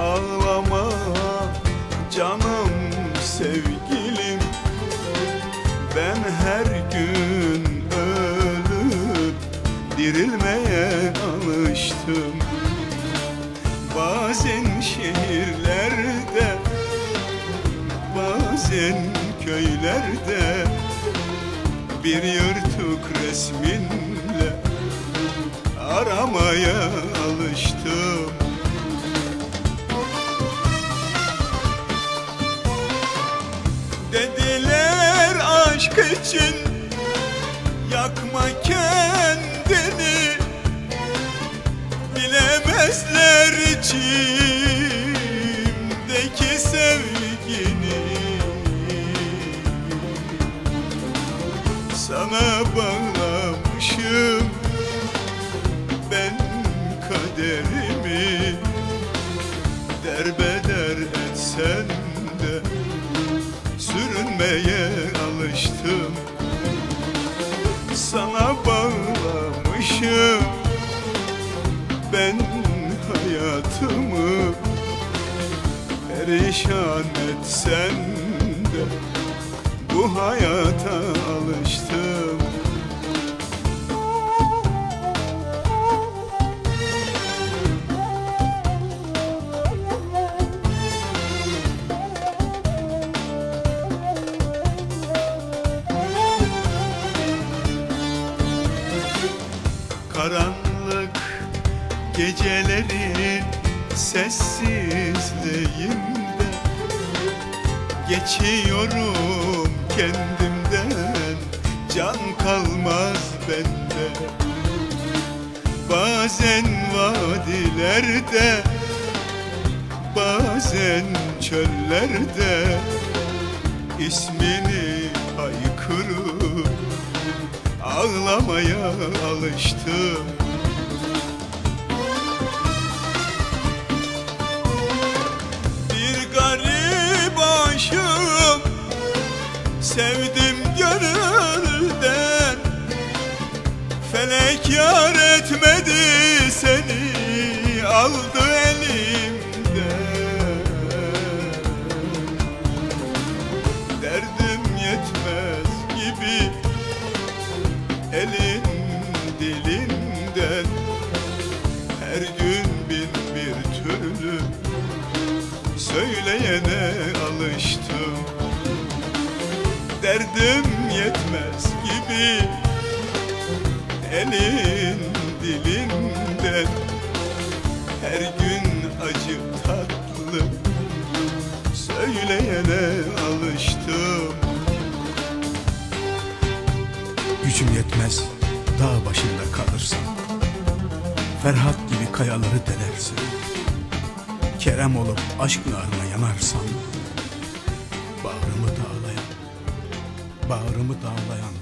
Ağlama canım sevgilim. Ben her gün ölüp dirilmeye alıştım. Bazen şehirlerde bazen köylerde Bir yırtık resminle aramaya alıştım için yakma kendini. Bilemezler içimdeki sevgini. Sana bağlamışım ben kaderimi. Derbeder etsen de sürünmeye alıştım Sana bağlamışım. Ben hayatımı. Perişan etsen de bu hayata alıştım Karanlık gecelerin sessizliğinde Geçiyorum kendimden can kalmaz bende. Bazen vadilerde bazen çöllerde ismini haykırıp ağlamaya alıştım Bir garip aşığım sevdim gönülden. Felek yar etmedi seni aldı elin dilinden. Her gün bin bir türlü söyleyene alıştım. Derdim yetmez gibi elin dilinden. Her gün acı tatlı söyleyene Gücüm yetmez. Dağ başında kalırsam Ferhat gibi kayaları delersin Kerem olup aşk narına yanarsam Bağrımı dağlayan Bağrımı dağlayan